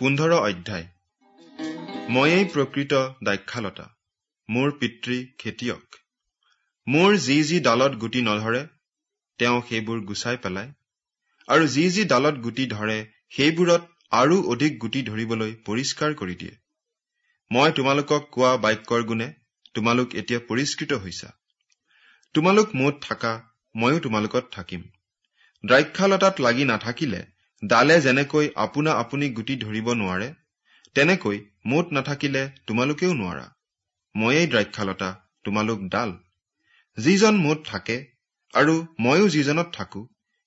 পোন্ধৰ অধ্যায়। ময়েই প্ৰকৃত দাক্ষালতা মোৰ পিতৃ খেতিয়ক। মোৰ যি যি ডালত গুটি নধৰে তেওঁ সেইবোৰ গুচাই পেলায়। আৰু যি যি ডালত গুটি ধৰে সেইবোৰত আৰু অধিক গুটি ধৰিবলৈ পৰিষ্কাৰ কৰি দিয়ে। মই তোমালোকক কোৱা বাক্যৰ গুণে তোমালোক এতিয়া পৰিষ্কৃত হৈছা। তোমালোক মোত থাকা ময়ো তোমালোকত থাকিম। দ্ৰাক্ষালতাত লাগি নাথাকিলে ডালে যেনেকৈ আপোনা আপুনি গুটি ধৰিব নোৱাৰে তেনেকৈ মোত নাথাকিলে তোমালোকেও নোৱাৰা। ময়েই দ্ৰাক্ষালতা তোমালোক ডাল। যিজন মোত থাকে আৰু ময়ো যিজনত থাকো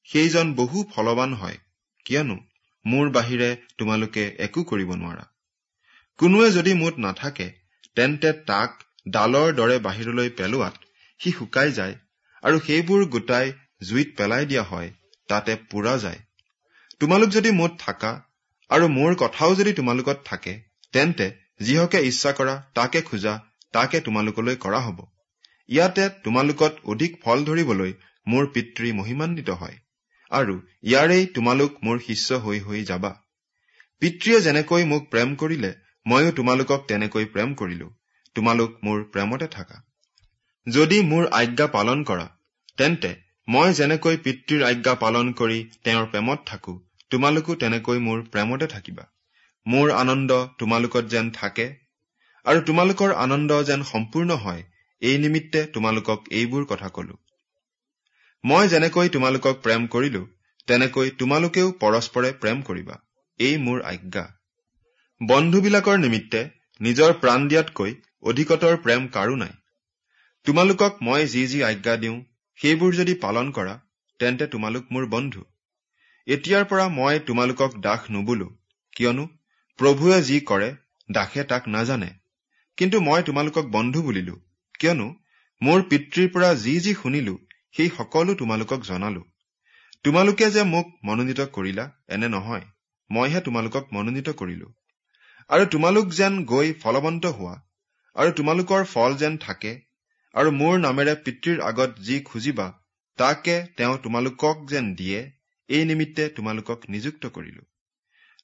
সেইজন বহু ফলৱান হয় কিয়নো মোৰ বাহিৰে তোমালোকে একো কৰিব নোৱাৰা। কোনোৱে যদি মোত নাথাকে তেন্তে তাক ডালৰ দৰে বাহিৰলৈ পেলোৱাত সি শুকাই যায় আৰু সেইবোৰ গোটাই জুইত পেলাই দিয়া হয় তাতে পোৰা যায়। তোমালোক যদি মোত থাকা আৰু মোৰ কথাও যদি তোমালোকত থাকে তেন্তে যিহকে ইচ্ছা কৰা তাকে খোজা তাকে তোমালোকলৈ কৰা হব। ইয়াতে তোমালোকত অধিক ফল ধৰিবলৈ মোৰ পিতৃ মহিমান্বিত হয় আৰু ইয়াৰেই তোমালোক মোৰ শিষ্য হৈ হৈ যাবা। পিতৃয়ে যেনেকৈ মোক প্ৰেম কৰিলে ময়ো তোমালোকক তেনেকৈ প্ৰেম কৰিলো। তোমালোক মোৰ প্ৰেমতে থাকা। যদি মোৰ আজ্ঞা পালন কৰা তেন্তে মই যেনেকৈ পিতৃৰ আজ্ঞা পালন কৰি তেওঁৰ প্ৰেমত থাকো তোমালোকো তেনেকৈ মোৰ প্ৰেমতে থাকিবা। মোৰ আনন্দ তোমালোকত যেন থাকে আৰু তোমালোকৰ আনন্দ যেন সম্পূৰ্ণ হয় এই নিমিত্তে তোমালোকক এইবোৰ কথা কলো। মই যেনেকৈ তোমালোকক প্ৰেম কৰিলো তেনেকৈ তোমালোকেও পৰস্পৰে প্ৰেম কৰিবা এই মোৰ আজ্ঞা। বন্ধুবিলাকৰ নিমিত্তে নিজৰ প্ৰাণ দিয়াতকৈ অধিকতৰ প্ৰেম কাৰো নাই। তোমালোকক মই যি যি আজ্ঞা দিওঁ সেইবোৰ যদি পালন কৰা তেন্তে তোমালোক মোৰ বন্ধু। এতিয়াৰ পৰা মই তোমালোকক দাস নুবোলো কিয়নো প্ৰভুৱে যি কৰে দাসে তাক নাজানে। কিন্তু মই তোমালোকক বন্ধু বুলিলো কিয়নো মোৰ পিতৃৰ পৰা যি যি শুনিলো সেই সকলো তোমালোকক জনালো। তোমালোকে যে মোক মনোনীত কৰিলা এনে নহয় মইহে তোমালোকক মনোনীত কৰিলো। আৰু তোমালোক যেন গৈ ফলৱন্ত হোৱা আৰু তোমালোকৰ ফল যেন থাকে আৰু মোৰ নামেৰে পিতৃৰ আগত যি খুজিবা তাকে তেওঁ তোমালোকক যেন দিয়ে এই নিমিত্তে তোমালোকক নিযুক্ত কৰিলো।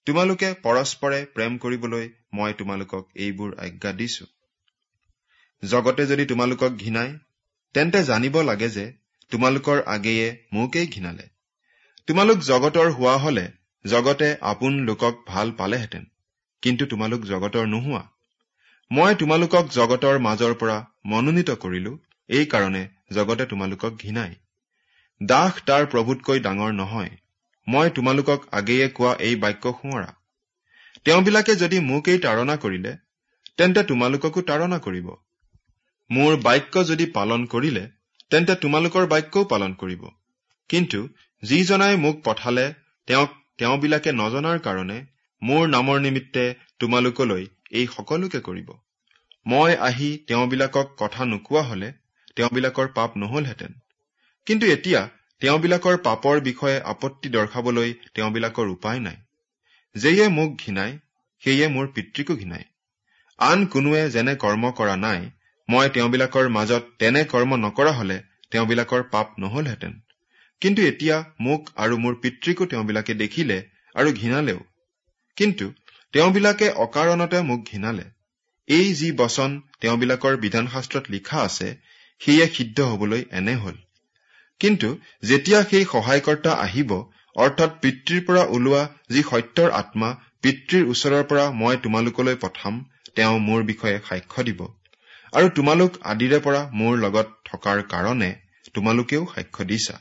তোমালোকে পৰস্পৰে প্ৰেম কৰিবলৈ মই তোমালোকক এইবোৰ আজ্ঞা দিছো। জগতে যদি তোমালোকক ঘৃণাই তেন্তে জানিব লাগে যে তোমালোকৰ আগেয়ে মোকেই ঘৃণালে। তোমালোক জগতৰ হোৱা হলে জগতে আপোন লোকক ভাল পালেহেঁতেন কিন্তু তোমালোক জগতৰ নোহোৱা। মই তোমালোকক জগতৰ মাজৰ পৰা মনোনীত কৰিলো এই কাৰণে জগতে তোমালোকক ঘৃণাই দাস তাৰ প্ৰভুতকৈ ডাঙৰ নহয়। মই তোমালোকক আগেয়ে কোৱা এই বাক্য সোঁৱৰা। তেওঁবিলাকে যদি মোকেই তাৰণা কৰিলে তেন্তে তোমালোককো তাৰণা কৰিব। মোৰ বাক্য যদি পালন কৰিলে তেন্তে তোমালোকৰ বাক্যও পালন কৰিব। কিন্তু যিজনাই মোক পঠালে তেওঁক তেওঁবিলাকে নজনাৰ কাৰণে মোৰ নামৰ নিমিত্তে তোমালোকলৈ এই সকলোকে কৰিব। মই আহি তেওঁবিলাকক কথা নোকোৱা হলে তেওঁবিলাকৰ পাপ নহলহেঁতেন। কিন্তু এতিয়া তেওঁবিলাকৰ পাপৰ বিষয়ে আপত্তি দৰ্শাবলৈ তেওঁবিলাকৰ উপায় নাই। যেয়ে মোক ঘৃণাই সেয়ে মোৰ পিতৃকো ঘৃণাই আন কোনোৱে যেনে কৰ্ম কৰা নাই মই তেওঁবিলাকৰ মাজত তেনে কৰ্ম নকৰা হলে তেওঁবিলাকৰ পাপ নহলহেঁতেন। কিন্তু এতিয়া মোক আৰু মোৰ পিতৃকো তেওঁবিলাকে দেখিলে আৰু ঘৃণালেও। কিন্তু তেওঁবিলাকে অকাৰণতে মোক ঘৃণালে। এই যি বচন তেওঁবিলাকৰ বিধান শাস্ত্ৰত লিখা আছে সেয়ে সিদ্ধ হবলৈ এনে হল। কিন্তু যেতিয়া সেই সহায়কৰ্তা আহিব অৰ্থাৎ পিতৃৰ পৰা ওলোৱা যি সত্যৰ আত্মা পিতৃৰ ওচৰৰ পৰা মই তোমালোকলৈ পঠাম তেওঁ মোৰ বিষয়ে সাক্ষ্য দিব। আৰু তোমালোক আদিৰে পৰা মোৰ লগত থকাৰ কাৰণে তোমালোকেও সাক্ষ্য দিছা।